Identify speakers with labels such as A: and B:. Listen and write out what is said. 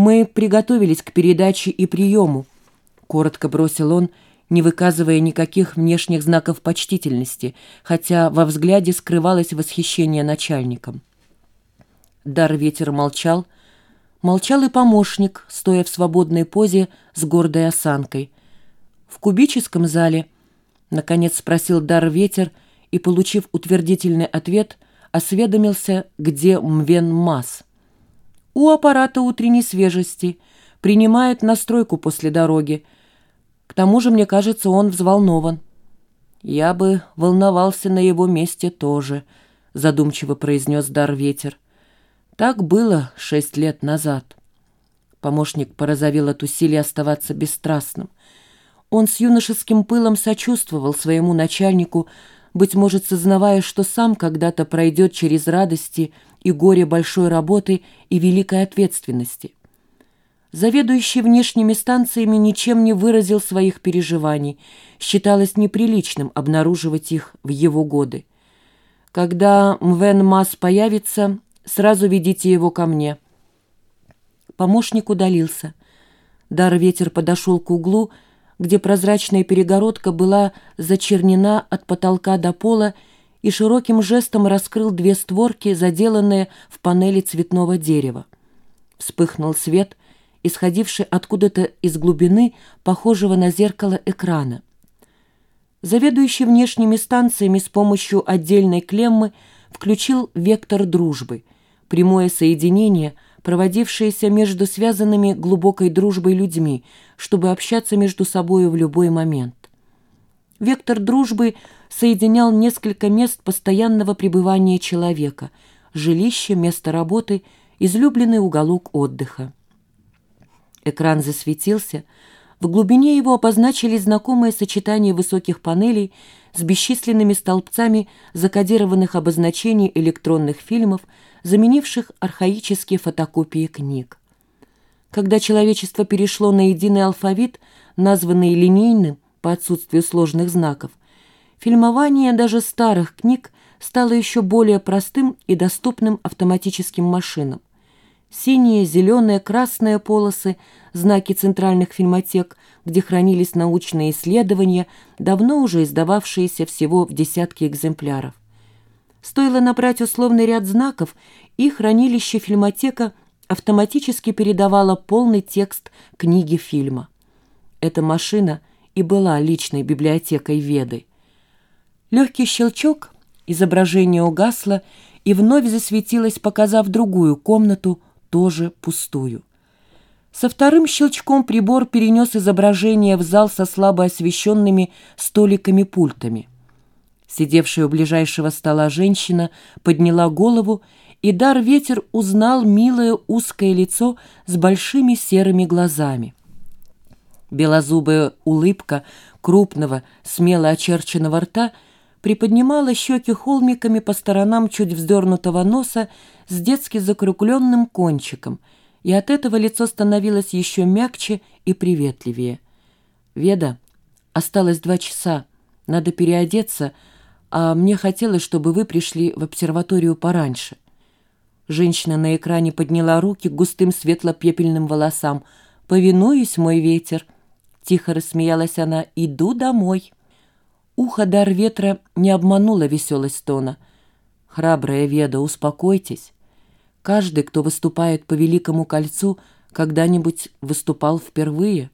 A: «Мы приготовились к передаче и приему», — коротко бросил он, не выказывая никаких внешних знаков почтительности, хотя во взгляде скрывалось восхищение начальником. Дар ветер молчал. Молчал и помощник, стоя в свободной позе с гордой осанкой. В кубическом зале, наконец спросил Дар ветер и, получив утвердительный ответ, осведомился, где Мвен Мас. У аппарата утренней свежести. Принимает настройку после дороги. К тому же, мне кажется, он взволнован. «Я бы волновался на его месте тоже», — задумчиво произнес Дар Ветер. «Так было шесть лет назад». Помощник порозовел от усилий оставаться бесстрастным. Он с юношеским пылом сочувствовал своему начальнику, быть может, сознавая, что сам когда-то пройдет через радости и горе большой работы и великой ответственности. Заведующий внешними станциями ничем не выразил своих переживаний, считалось неприличным обнаруживать их в его годы. «Когда Мвен Мас появится, сразу ведите его ко мне». Помощник удалился. Дар ветер подошел к углу, где прозрачная перегородка была зачернена от потолка до пола и широким жестом раскрыл две створки, заделанные в панели цветного дерева. Вспыхнул свет, исходивший откуда-то из глубины, похожего на зеркало экрана. Заведующий внешними станциями с помощью отдельной клеммы включил вектор дружбы, прямое соединение – проводившиеся между связанными глубокой дружбой людьми, чтобы общаться между собой в любой момент. Вектор дружбы соединял несколько мест постоянного пребывания человека – жилище, место работы, излюбленный уголок отдыха. Экран засветился, в глубине его обозначили знакомое сочетание высоких панелей с бесчисленными столбцами закодированных обозначений электронных фильмов, заменивших архаические фотокопии книг. Когда человечество перешло на единый алфавит, названный линейным по отсутствию сложных знаков, фильмование даже старых книг стало еще более простым и доступным автоматическим машинам. Синие, зеленые, красные полосы, знаки центральных фильмотек, где хранились научные исследования, давно уже издававшиеся всего в десятки экземпляров. Стоило набрать условный ряд знаков, и хранилище фильмотека автоматически передавало полный текст книги фильма. Эта машина и была личной библиотекой Веды. Легкий щелчок, изображение угасло и вновь засветилось, показав другую комнату, тоже пустую. Со вторым щелчком прибор перенес изображение в зал со слабо освещенными столиками-пультами. Сидевшая у ближайшего стола женщина подняла голову, и дар ветер узнал милое узкое лицо с большими серыми глазами. Белозубая улыбка крупного, смело очерченного рта приподнимала щеки холмиками по сторонам чуть вздернутого носа с детски закругленным кончиком, и от этого лицо становилось еще мягче и приветливее. «Веда, осталось два часа, надо переодеться», а мне хотелось, чтобы вы пришли в обсерваторию пораньше». Женщина на экране подняла руки к густым светло-пепельным волосам. «Повинуюсь, мой ветер!» Тихо рассмеялась она. «Иду домой!» Ухо дар ветра не обманула веселость тона. «Храбрая Веда, успокойтесь. Каждый, кто выступает по Великому кольцу, когда-нибудь выступал впервые».